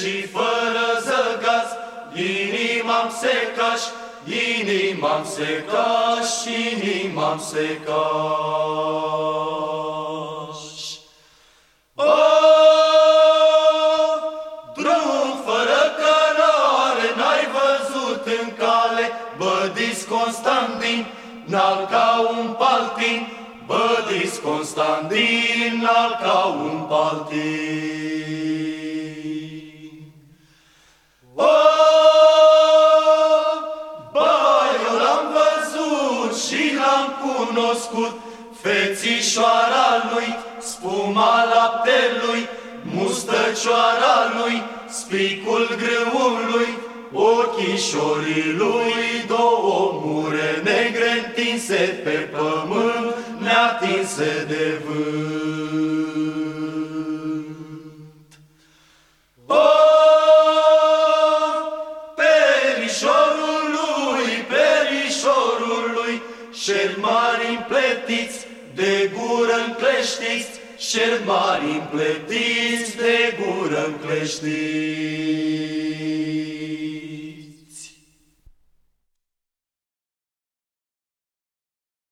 și fără zăgaz, inima-mi secaș, inima-mi secaș, inima-mi secaș. O, drum fără cărare, n-ai văzut în cale, bădiți Constantin, n-al ca un paltin, Bădiți Constantin, n-al ca un paltin. L-am cunoscut, fețișoara lui, spuma laptelui, mustăcioara lui, spicul grâului, ochișorii lui, două mure negre întinse pe pământ, neatinse de vânt. O, perișorul Șer mari împletiți, de gură încleștiți, Șer mari împletiți, de gură încleștiți.